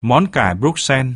Món cải Bruxelles.